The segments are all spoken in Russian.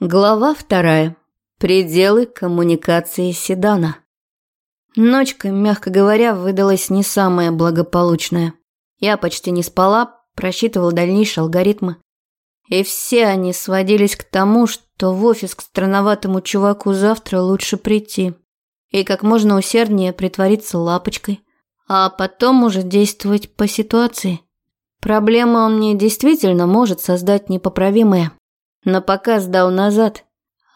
Глава вторая. Пределы коммуникации седана. Ночка, мягко говоря, выдалась не самая благополучная. Я почти не спала, просчитывала дальнейшие алгоритмы. И все они сводились к тому, что в офис к странноватому чуваку завтра лучше прийти. И как можно усерднее притвориться лапочкой. А потом уже действовать по ситуации. Проблема он мне действительно может создать непоправимое но пока сдал назад.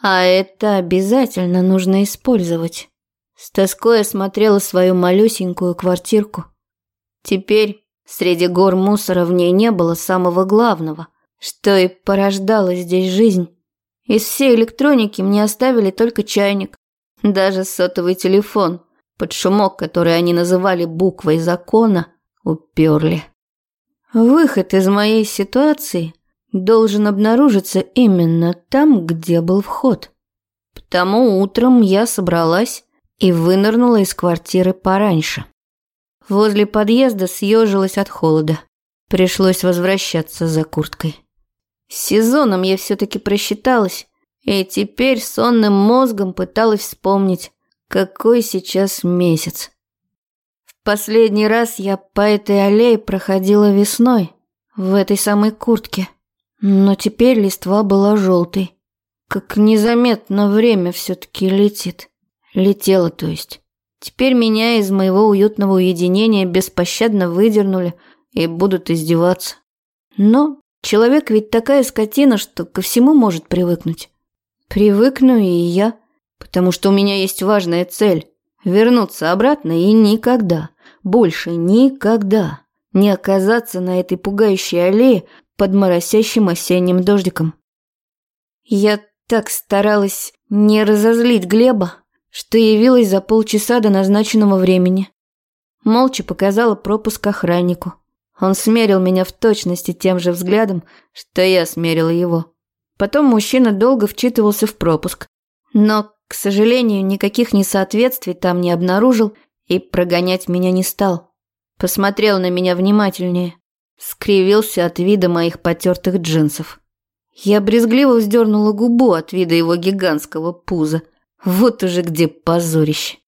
А это обязательно нужно использовать. С тоской осмотрела свою малюсенькую квартирку. Теперь среди гор мусора в ней не было самого главного, что и порождало здесь жизнь. Из всей электроники мне оставили только чайник, даже сотовый телефон, под шумок, который они называли буквой закона, уперли. Выход из моей ситуации должен обнаружиться именно там, где был вход. Потому утром я собралась и вынырнула из квартиры пораньше. Возле подъезда съежилась от холода. Пришлось возвращаться за курткой. С сезоном я все-таки просчиталась, и теперь сонным мозгом пыталась вспомнить, какой сейчас месяц. В последний раз я по этой аллее проходила весной, в этой самой куртке. Но теперь листва была желтой. Как незаметно время все-таки летит. Летело, то есть. Теперь меня из моего уютного уединения беспощадно выдернули и будут издеваться. Но человек ведь такая скотина, что ко всему может привыкнуть. Привыкну и я, потому что у меня есть важная цель – вернуться обратно и никогда, больше никогда не оказаться на этой пугающей аллее, под моросящим осенним дождиком. Я так старалась не разозлить Глеба, что явилась за полчаса до назначенного времени. Молча показала пропуск охраннику. Он смерил меня в точности тем же взглядом, что я смерила его. Потом мужчина долго вчитывался в пропуск, но, к сожалению, никаких несоответствий там не обнаружил и прогонять меня не стал. Посмотрел на меня внимательнее скривился от вида моих потертых джинсов. Я брезгливо вздернула губу от вида его гигантского пуза. Вот уже где позорище.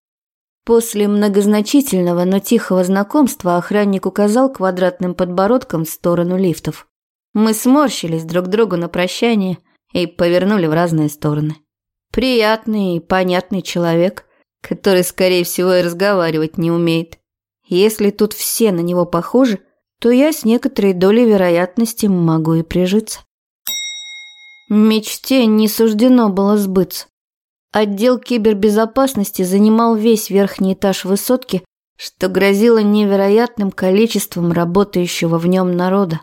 После многозначительного, но тихого знакомства охранник указал квадратным подбородком в сторону лифтов. Мы сморщились друг другу на прощание и повернули в разные стороны. Приятный и понятный человек, который, скорее всего, и разговаривать не умеет. Если тут все на него похожи, то я с некоторой долей вероятности могу и прижиться. Мечте не суждено было сбыться. Отдел кибербезопасности занимал весь верхний этаж высотки, что грозило невероятным количеством работающего в нем народа.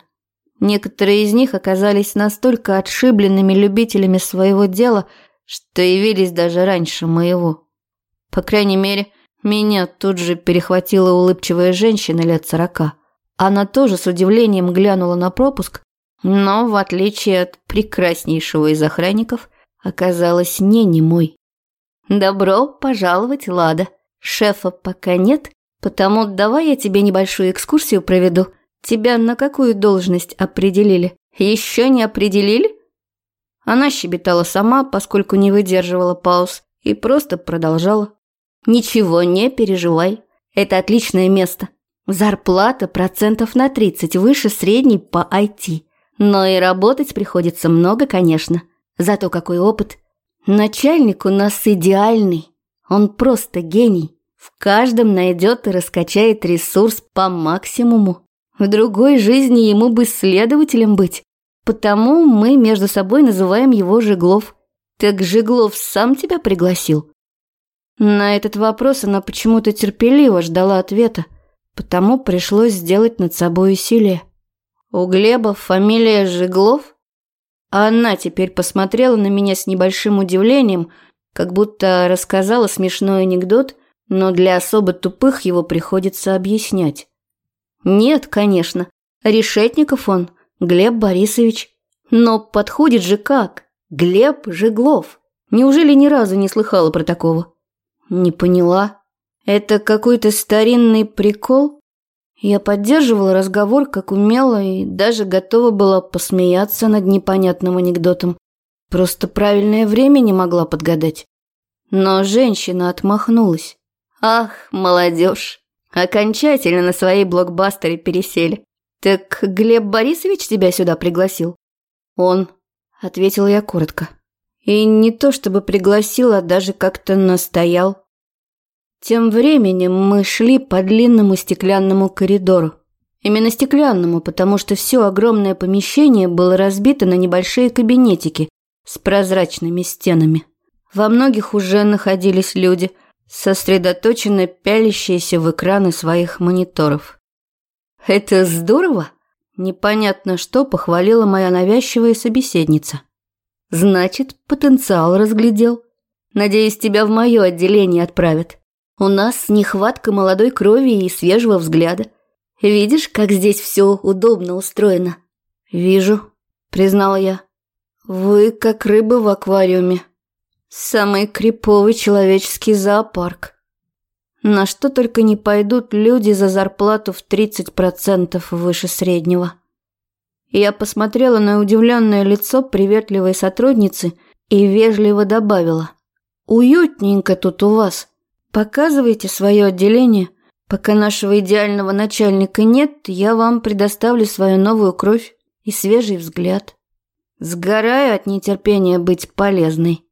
Некоторые из них оказались настолько отшибленными любителями своего дела, что явились даже раньше моего. По крайней мере, меня тут же перехватила улыбчивая женщина лет сорока. Она тоже с удивлением глянула на пропуск, но, в отличие от прекраснейшего из охранников, оказалась не немой. «Добро пожаловать, Лада. Шефа пока нет, потому давай я тебе небольшую экскурсию проведу. Тебя на какую должность определили? Еще не определили?» Она щебетала сама, поскольку не выдерживала пауз, и просто продолжала. «Ничего, не переживай. Это отличное место. Зарплата процентов на 30 выше средней по IT. Но и работать приходится много, конечно. Зато какой опыт. Начальник у нас идеальный. Он просто гений. В каждом найдет и раскачает ресурс по максимуму. В другой жизни ему бы следователем быть. Потому мы между собой называем его Жиглов. Так Жиглов сам тебя пригласил? На этот вопрос она почему-то терпеливо ждала ответа потому пришлось сделать над собой усилие. У Глеба фамилия Жиглов? А она теперь посмотрела на меня с небольшим удивлением, как будто рассказала смешной анекдот, но для особо тупых его приходится объяснять. Нет, конечно, Решетников он, Глеб Борисович. Но подходит же как? Глеб Жиглов. Неужели ни разу не слыхала про такого? Не поняла. Это какой-то старинный прикол? Я поддерживала разговор как умела и даже готова была посмеяться над непонятным анекдотом. Просто правильное время не могла подгадать. Но женщина отмахнулась. Ах, молодежь, окончательно на свои блокбастеры пересели. Так Глеб Борисович тебя сюда пригласил? Он, ответил я коротко. И не то чтобы пригласил, а даже как-то настоял. Тем временем мы шли по длинному стеклянному коридору. Именно стеклянному, потому что все огромное помещение было разбито на небольшие кабинетики с прозрачными стенами. Во многих уже находились люди, сосредоточенно пялящиеся в экраны своих мониторов. «Это здорово!» Непонятно что похвалила моя навязчивая собеседница. «Значит, потенциал разглядел. Надеюсь, тебя в мое отделение отправят. У нас нехватка молодой крови и свежего взгляда. Видишь, как здесь все удобно устроено?» «Вижу», — признала я. «Вы как рыбы в аквариуме. Самый криповый человеческий зоопарк. На что только не пойдут люди за зарплату в 30% выше среднего». Я посмотрела на удивленное лицо приветливой сотрудницы и вежливо добавила. «Уютненько тут у вас. Показывайте свое отделение. Пока нашего идеального начальника нет, я вам предоставлю свою новую кровь и свежий взгляд». Сгораю от нетерпения быть полезной.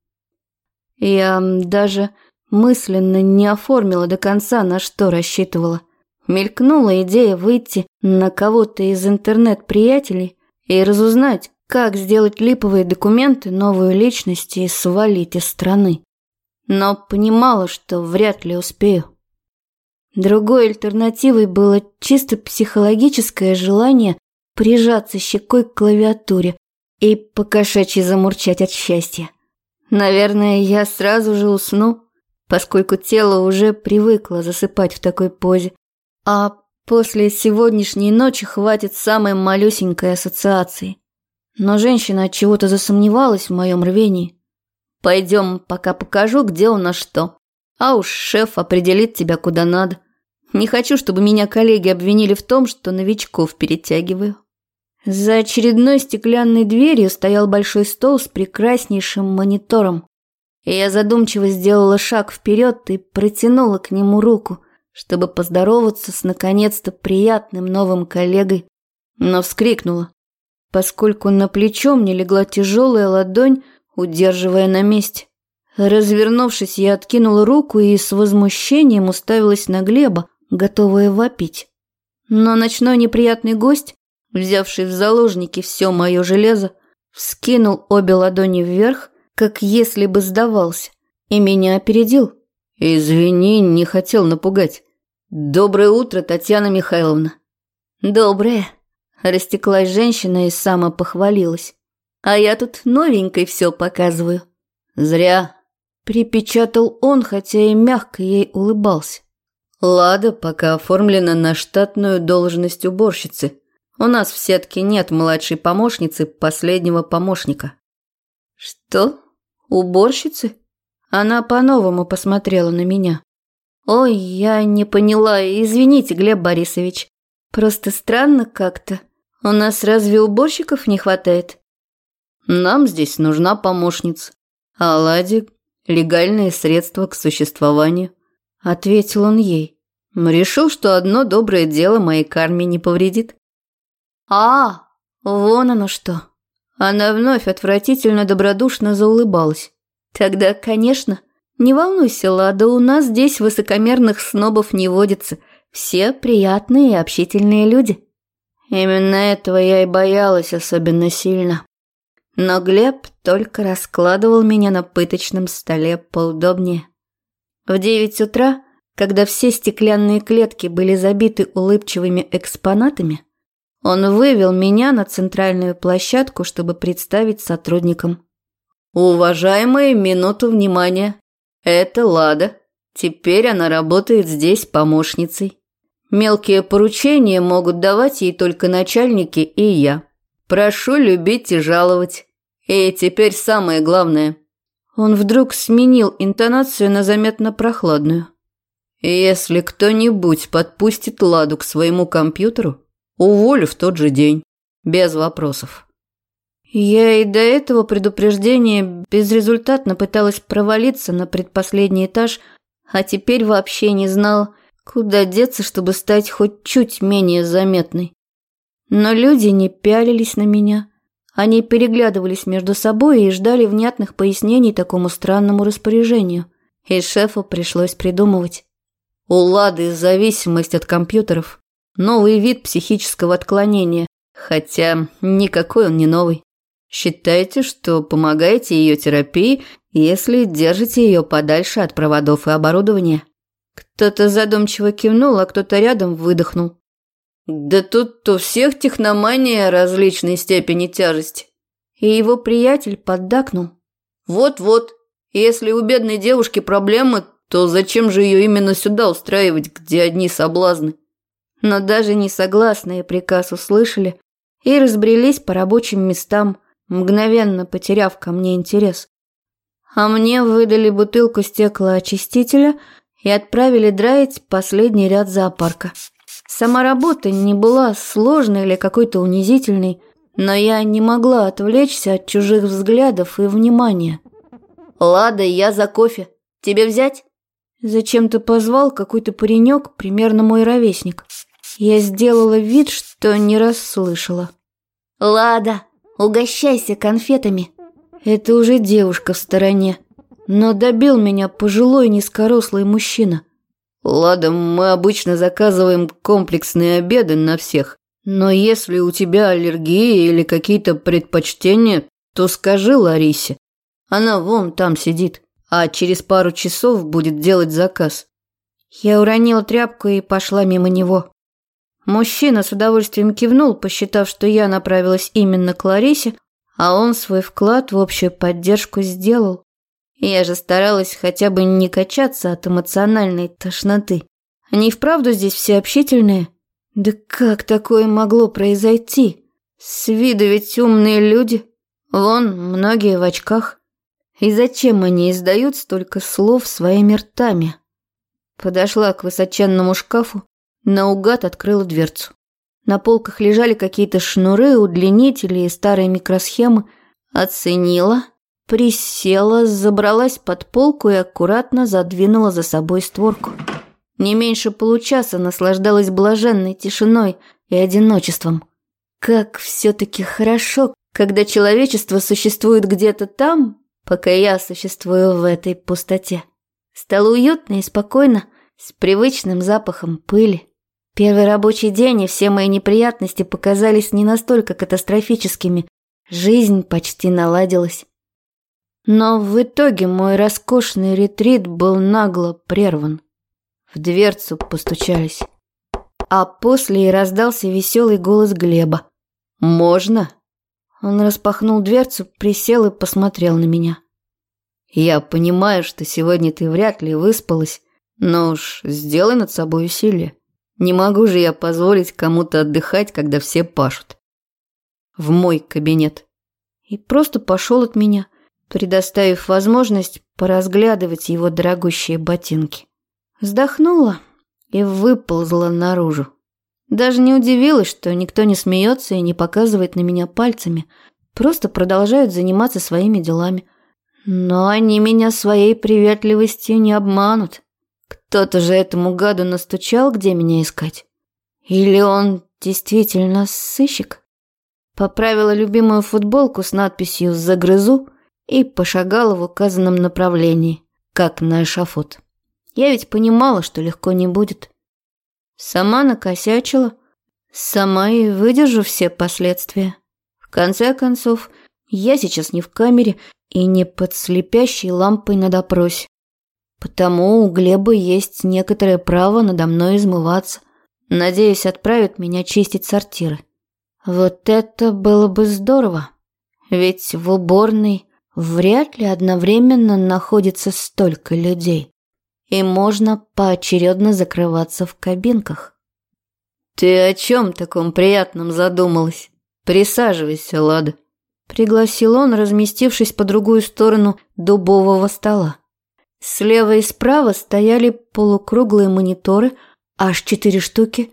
Я даже мысленно не оформила до конца, на что рассчитывала. Мелькнула идея выйти на кого-то из интернет-приятелей и разузнать, как сделать липовые документы, новую личность и свалить из страны. Но понимала, что вряд ли успею. Другой альтернативой было чисто психологическое желание прижаться щекой к клавиатуре, и покошачьи замурчать от счастья. Наверное, я сразу же усну, поскольку тело уже привыкло засыпать в такой позе. А после сегодняшней ночи хватит самой малюсенькой ассоциации. Но женщина от чего-то засомневалась в моем рвении. Пойдем, пока покажу, где у нас что. А уж шеф определит тебя куда надо. Не хочу, чтобы меня коллеги обвинили в том, что новичков перетягиваю. За очередной стеклянной дверью стоял большой стол с прекраснейшим монитором. Я задумчиво сделала шаг вперед и протянула к нему руку, чтобы поздороваться с наконец-то приятным новым коллегой, но вскрикнула, поскольку на плечо мне легла тяжелая ладонь, удерживая на месте. Развернувшись, я откинула руку и с возмущением уставилась на Глеба, готовая вопить. Но ночной неприятный гость взявший в заложники все мое железо, вскинул обе ладони вверх, как если бы сдавался, и меня опередил. «Извини, не хотел напугать. Доброе утро, Татьяна Михайловна». «Доброе», – растеклась женщина и сама похвалилась. «А я тут новенькой все показываю». «Зря», – припечатал он, хотя и мягко ей улыбался. «Лада пока оформлена на штатную должность уборщицы. У нас в сетке нет младшей помощницы последнего помощника. Что? Уборщицы? Она по-новому посмотрела на меня. Ой, я не поняла, извините, Глеб Борисович. Просто странно как-то. У нас разве уборщиков не хватает? Нам здесь нужна помощница. А Ладе легальные средства к существованию. Ответил он ей. Решил, что одно доброе дело моей карме не повредит. «А, вон оно что!» Она вновь отвратительно добродушно заулыбалась. «Тогда, конечно, не волнуйся, Лада, у нас здесь высокомерных снобов не водится. Все приятные и общительные люди». Именно этого я и боялась особенно сильно. Но Глеб только раскладывал меня на пыточном столе поудобнее. В девять утра, когда все стеклянные клетки были забиты улыбчивыми экспонатами, он вывел меня на центральную площадку, чтобы представить сотрудникам. «Уважаемые, минуту внимания. Это Лада. Теперь она работает здесь помощницей. Мелкие поручения могут давать ей только начальники и я. Прошу любить и жаловать. И теперь самое главное». Он вдруг сменил интонацию на заметно прохладную. «Если кто-нибудь подпустит Ладу к своему компьютеру, Уволю в тот же день. Без вопросов. Я и до этого предупреждения безрезультатно пыталась провалиться на предпоследний этаж, а теперь вообще не знала, куда деться, чтобы стать хоть чуть менее заметной. Но люди не пялились на меня. Они переглядывались между собой и ждали внятных пояснений такому странному распоряжению. И шефу пришлось придумывать. У Лады зависимость от компьютеров. Новый вид психического отклонения. Хотя никакой он не новый. Считайте, что помогаете ее терапии, если держите ее подальше от проводов и оборудования. Кто-то задумчиво кивнул, а кто-то рядом выдохнул. Да тут у всех техномания различной степени тяжести. И его приятель поддакнул. Вот-вот, если у бедной девушки проблемы, то зачем же ее именно сюда устраивать, где одни соблазны? Но даже несогласные приказ услышали и разбрелись по рабочим местам, мгновенно потеряв ко мне интерес. А мне выдали бутылку стеклоочистителя и отправили драить последний ряд зоопарка. Сама работа не была сложной или какой-то унизительной, но я не могла отвлечься от чужих взглядов и внимания. «Лада, я за кофе. Тебе взять?» Зачем-то позвал какой-то паренек, примерно мой ровесник. Я сделала вид, что не расслышала. «Лада, угощайся конфетами». Это уже девушка в стороне. Но добил меня пожилой низкорослый мужчина. Ладно, мы обычно заказываем комплексные обеды на всех. Но если у тебя аллергия или какие-то предпочтения, то скажи Ларисе. Она вон там сидит, а через пару часов будет делать заказ. Я уронила тряпку и пошла мимо него. Мужчина с удовольствием кивнул, посчитав, что я направилась именно к Ларисе, а он свой вклад в общую поддержку сделал. Я же старалась хотя бы не качаться от эмоциональной тошноты. Они вправду здесь все общительные. Да как такое могло произойти? С виду ведь умные люди. Вон, многие в очках. И зачем они издают столько слов своими ртами? Подошла к высоченному шкафу, наугад открыла дверцу. На полках лежали какие-то шнуры, удлинители и старые микросхемы. Оценила – Присела, забралась под полку и аккуратно задвинула за собой створку. Не меньше получаса наслаждалась блаженной тишиной и одиночеством. Как все-таки хорошо, когда человечество существует где-то там, пока я существую в этой пустоте. Стало уютно и спокойно, с привычным запахом пыли. Первый рабочий день и все мои неприятности показались не настолько катастрофическими. Жизнь почти наладилась. Но в итоге мой роскошный ретрит был нагло прерван. В дверцу постучались. А после и раздался веселый голос Глеба. «Можно?» Он распахнул дверцу, присел и посмотрел на меня. «Я понимаю, что сегодня ты вряд ли выспалась, но уж сделай над собой усилие. Не могу же я позволить кому-то отдыхать, когда все пашут. В мой кабинет». И просто пошел от меня – предоставив возможность поразглядывать его дорогущие ботинки. Вздохнула и выползла наружу. Даже не удивилась, что никто не смеется и не показывает на меня пальцами, просто продолжают заниматься своими делами. Но они меня своей приветливостью не обманут. Кто-то же этому гаду настучал, где меня искать. Или он действительно сыщик? Поправила любимую футболку с надписью «Загрызу» и пошагала в указанном направлении, как на эшафот. Я ведь понимала, что легко не будет. Сама накосячила, сама и выдержу все последствия. В конце концов, я сейчас не в камере и не под слепящей лампой на допросе. Потому у Глеба есть некоторое право надо мной измываться. Надеюсь, отправит меня чистить сортиры. Вот это было бы здорово. Ведь в уборной Вряд ли одновременно находится столько людей, и можно поочередно закрываться в кабинках. «Ты о чем таком приятном задумалась? Присаживайся, Лада», — пригласил он, разместившись по другую сторону дубового стола. Слева и справа стояли полукруглые мониторы, аж четыре штуки,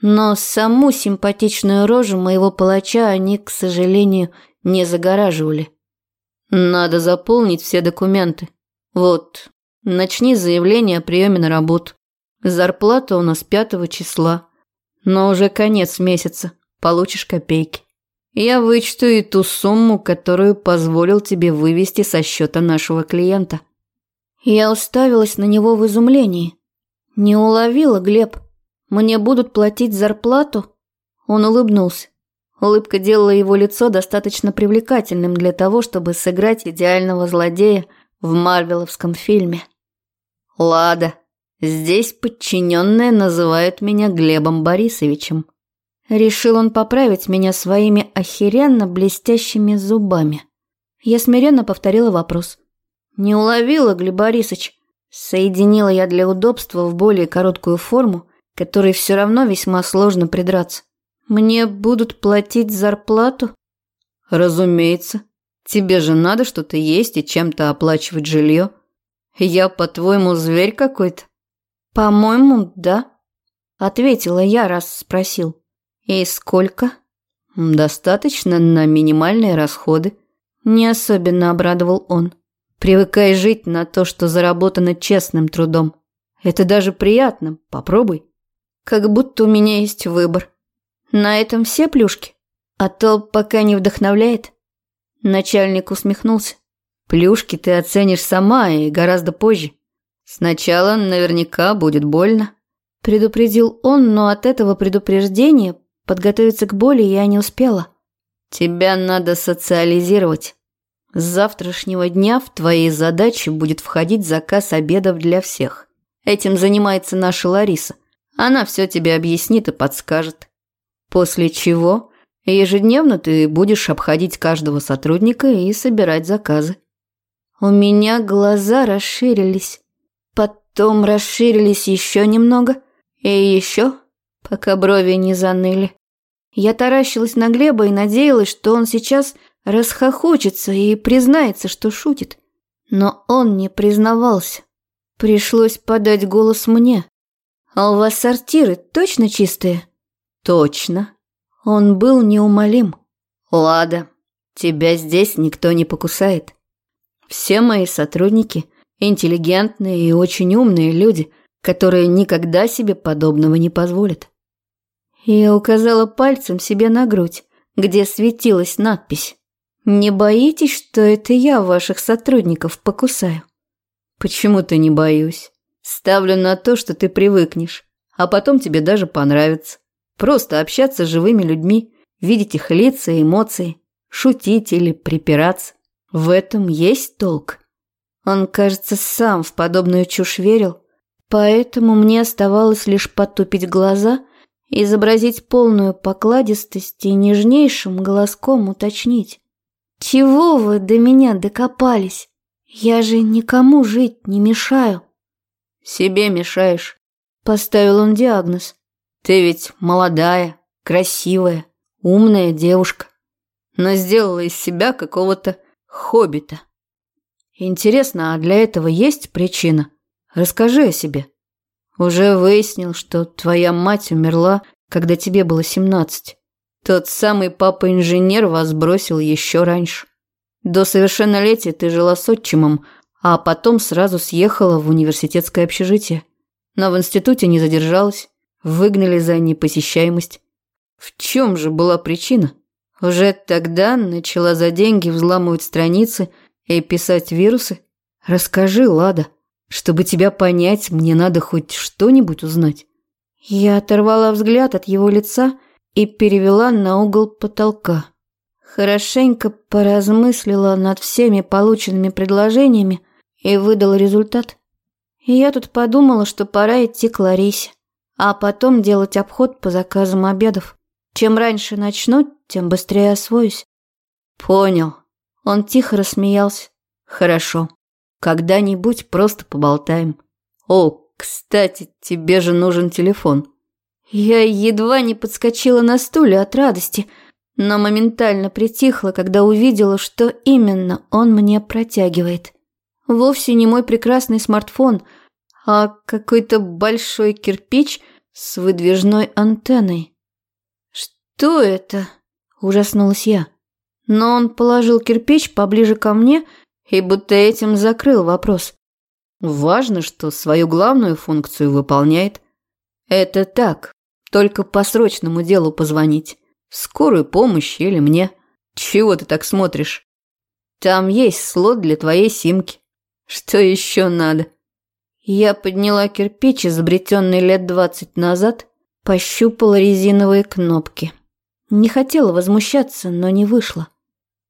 но саму симпатичную рожу моего палача они, к сожалению, не загораживали. Надо заполнить все документы. Вот, начни заявление о приеме на работу. Зарплата у нас пятого числа. Но уже конец месяца. Получишь копейки. Я вычту и ту сумму, которую позволил тебе вывести со счета нашего клиента. Я уставилась на него в изумлении. Не уловила, Глеб. Мне будут платить зарплату? Он улыбнулся. Улыбка делала его лицо достаточно привлекательным для того, чтобы сыграть идеального злодея в марвеловском фильме. Лада, здесь подчиненные называют меня Глебом Борисовичем. Решил он поправить меня своими охеренно блестящими зубами. Я смиренно повторила вопрос. Не уловила, Глеб Борисович. Соединила я для удобства в более короткую форму, которой все равно весьма сложно придраться. Мне будут платить зарплату? Разумеется. Тебе же надо что-то есть и чем-то оплачивать жилье. Я, по-твоему, зверь какой-то? По-моему, да. Ответила я, раз спросил. И сколько? Достаточно на минимальные расходы. Не особенно обрадовал он. Привыкай жить на то, что заработано честным трудом. Это даже приятно. Попробуй. Как будто у меня есть выбор. На этом все плюшки? А то пока не вдохновляет. Начальник усмехнулся. Плюшки ты оценишь сама и гораздо позже. Сначала наверняка будет больно. Предупредил он, но от этого предупреждения подготовиться к боли я не успела. Тебя надо социализировать. С завтрашнего дня в твои задачи будет входить заказ обедов для всех. Этим занимается наша Лариса. Она все тебе объяснит и подскажет. После чего ежедневно ты будешь обходить каждого сотрудника и собирать заказы. У меня глаза расширились. Потом расширились еще немного. И еще, пока брови не заныли. Я таращилась на Глеба и надеялась, что он сейчас расхохочется и признается, что шутит. Но он не признавался. Пришлось подать голос мне. «А у вас сортиры точно чистые?» «Точно». Он был неумолим. «Лада, тебя здесь никто не покусает. Все мои сотрудники – интеллигентные и очень умные люди, которые никогда себе подобного не позволят». Я указала пальцем себе на грудь, где светилась надпись не боитесь, что это я ваших сотрудников покусаю? Почему-то не боюсь. Ставлю на то, что ты привыкнешь, а потом тебе даже понравится. Просто общаться с живыми людьми, видеть их лица и эмоции, шутить или припираться. В этом есть толк. Он, кажется, сам в подобную чушь верил, поэтому мне оставалось лишь потупить глаза и изобразить полную покладистость и нежнейшим голоском уточнить. Чего вы до меня докопались? Я же никому жить не мешаю. Себе мешаешь, поставил он диагноз. Ты ведь молодая, красивая, умная девушка, но сделала из себя какого-то хоббита. Интересно, а для этого есть причина? Расскажи о себе. Уже выяснил, что твоя мать умерла, когда тебе было семнадцать. Тот самый папа-инженер вас бросил еще раньше. До совершеннолетия ты жила с отчимом, а потом сразу съехала в университетское общежитие. Но в институте не задержалась, выгнали за непосещаемость. В чем же была причина? Уже тогда начала за деньги взламывать страницы и писать вирусы? Расскажи, Лада. Чтобы тебя понять, мне надо хоть что-нибудь узнать. Я оторвала взгляд от его лица и перевела на угол потолка. Хорошенько поразмыслила над всеми полученными предложениями и выдала результат. И я тут подумала, что пора идти к Ларисе, а потом делать обход по заказам обедов. Чем раньше начну, тем быстрее освоюсь. Понял. Он тихо рассмеялся. Хорошо. Когда-нибудь просто поболтаем. О, кстати, тебе же нужен телефон. Я едва не подскочила на стуле от радости, но моментально притихла, когда увидела, что именно он мне протягивает. Вовсе не мой прекрасный смартфон, а какой-то большой кирпич с выдвижной антенной. «Что это?» – ужаснулась я. но он положил кирпич поближе ко мне и будто этим закрыл вопрос. Важно, что свою главную функцию выполняет. Это так, только по срочному делу позвонить. Скорую помощь или мне. Чего ты так смотришь? Там есть слот для твоей симки. Что еще надо? Я подняла кирпич, изобретенный лет двадцать назад, пощупала резиновые кнопки. Не хотела возмущаться, но не вышло.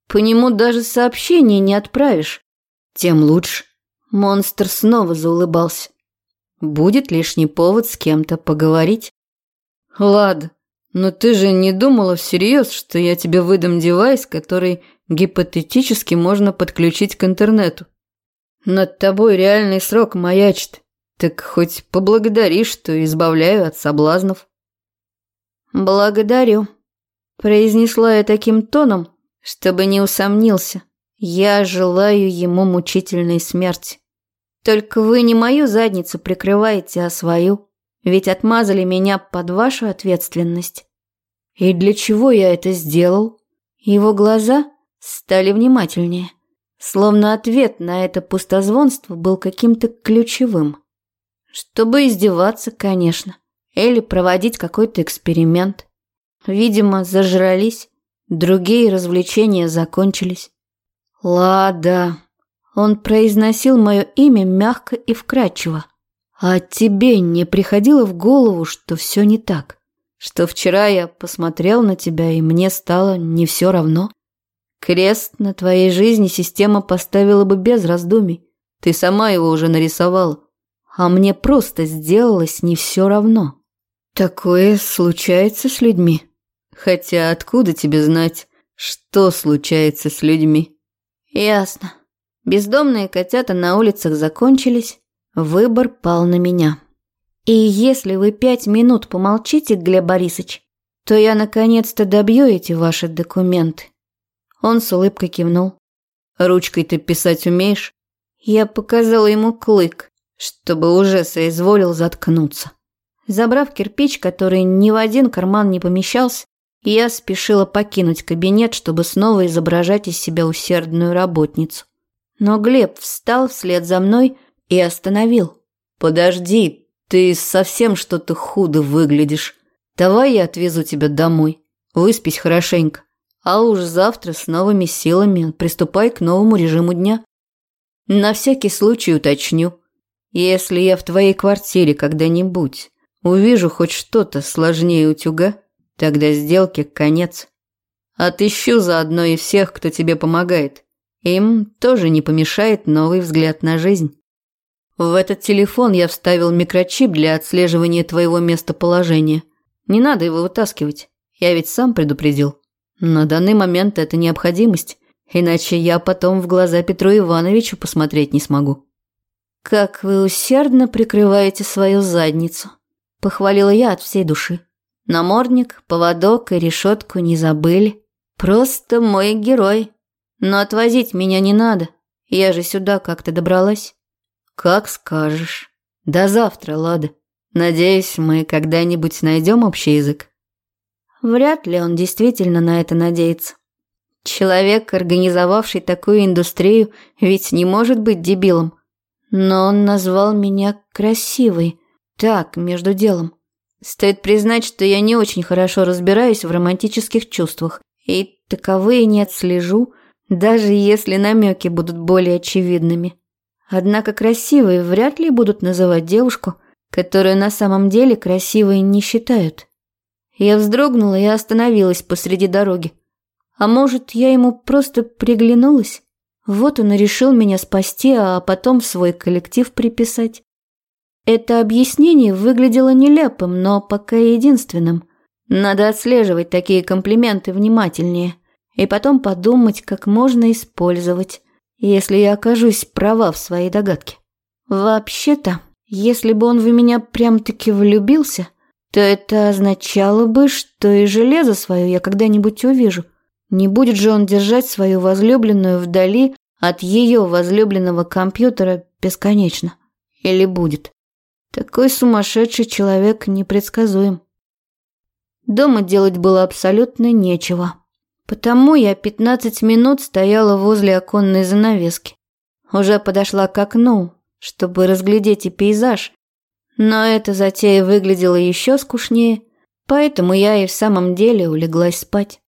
По нему даже сообщение не отправишь. Тем лучше. Монстр снова заулыбался. Будет лишний повод с кем-то поговорить. Ладно, но ты же не думала всерьез, что я тебе выдам девайс, который гипотетически можно подключить к интернету. Над тобой реальный срок маячит. Так хоть поблагодари, что избавляю от соблазнов. Благодарю, произнесла я таким тоном, чтобы не усомнился. Я желаю ему мучительной смерти. Только вы не мою задницу прикрываете, а свою. Ведь отмазали меня под вашу ответственность. И для чего я это сделал? Его глаза стали внимательнее. Словно ответ на это пустозвонство был каким-то ключевым. Чтобы издеваться, конечно. Или проводить какой-то эксперимент. Видимо, зажрались. Другие развлечения закончились. Лада. Он произносил мое имя мягко и вкрадчиво. А тебе не приходило в голову, что все не так? Что вчера я посмотрел на тебя, и мне стало не все равно? Крест на твоей жизни система поставила бы без раздумий. Ты сама его уже нарисовала. А мне просто сделалось не все равно. Такое случается с людьми. Хотя откуда тебе знать, что случается с людьми? Ясно. Бездомные котята на улицах закончились, выбор пал на меня. И если вы пять минут помолчите, Глеб Борисович, то я наконец-то добью эти ваши документы. Он с улыбкой кивнул. Ручкой ты писать умеешь? Я показала ему клык, чтобы уже соизволил заткнуться. Забрав кирпич, который ни в один карман не помещался, я спешила покинуть кабинет, чтобы снова изображать из себя усердную работницу. Но Глеб встал вслед за мной и остановил. «Подожди, ты совсем что-то худо выглядишь. Давай я отвезу тебя домой. Выспись хорошенько. А уж завтра с новыми силами приступай к новому режиму дня. На всякий случай уточню. Если я в твоей квартире когда-нибудь увижу хоть что-то сложнее утюга, тогда сделке конец. Отыщу заодно и всех, кто тебе помогает. Им тоже не помешает новый взгляд на жизнь. В этот телефон я вставил микрочип для отслеживания твоего местоположения. Не надо его вытаскивать. Я ведь сам предупредил. На данный момент это необходимость, иначе я потом в глаза Петру Ивановичу посмотреть не смогу. Как вы усердно прикрываете свою задницу, похвалила я от всей души. Намордник, поводок и решетку не забыли. Просто мой герой. Но отвозить меня не надо. Я же сюда как-то добралась. Как скажешь. До завтра, Лада. Надеюсь, мы когда-нибудь найдем общий язык. Вряд ли он действительно на это надеется. Человек, организовавший такую индустрию, ведь не может быть дебилом. Но он назвал меня красивой. Так, между делом. Стоит признать, что я не очень хорошо разбираюсь в романтических чувствах, и таковые не отслежу, даже если намеки будут более очевидными. Однако красивые вряд ли будут называть девушку, которую на самом деле красивой не считают. Я вздрогнула и остановилась посреди дороги. А может, я ему просто приглянулась? Вот он и решил меня спасти, а потом свой коллектив приписать. Это объяснение выглядело нелепым, но пока единственным. Надо отслеживать такие комплименты внимательнее и потом подумать, как можно использовать, если я окажусь права в своей догадке. Вообще-то, если бы он в меня прям-таки влюбился, то это означало бы, что и железо свое я когда-нибудь увижу. Не будет же он держать свою возлюбленную вдали от ее возлюбленного компьютера бесконечно. Или будет. Такой сумасшедший человек непредсказуем. Дома делать было абсолютно нечего. Потому я 15 минут стояла возле оконной занавески. Уже подошла к окну, чтобы разглядеть и пейзаж, но эта затея выглядела еще скучнее, поэтому я и в самом деле улеглась спать.